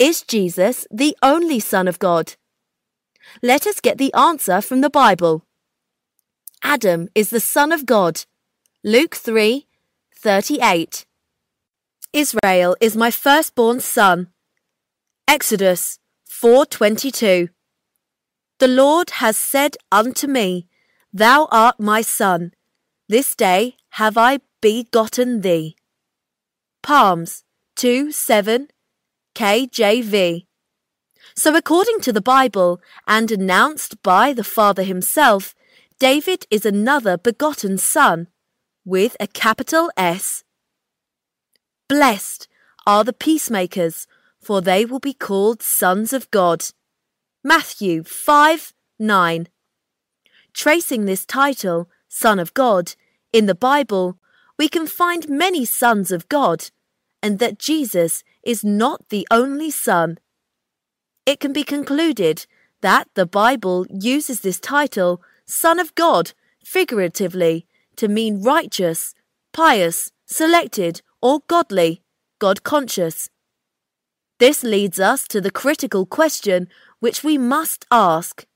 Is Jesus the only Son of God? Let us get the answer from the Bible. Adam is the Son of God. Luke 3 38. Israel is my firstborn son. Exodus 4:22. The Lord has said unto me, Thou art my son. This day have I begotten thee. Psalms 2 7 KJV. So, according to the Bible and announced by the Father himself, David is another begotten son with a capital S. Blessed are the peacemakers, for they will be called sons of God. Matthew 5 9. Tracing this title, Son of God, in the Bible, we can find many sons of God, and that Jesus is not the only Son. It can be concluded that the Bible uses this title, Son of God, figuratively to mean righteous, pious, selected, or godly, God conscious. This leads us to the critical question which we must ask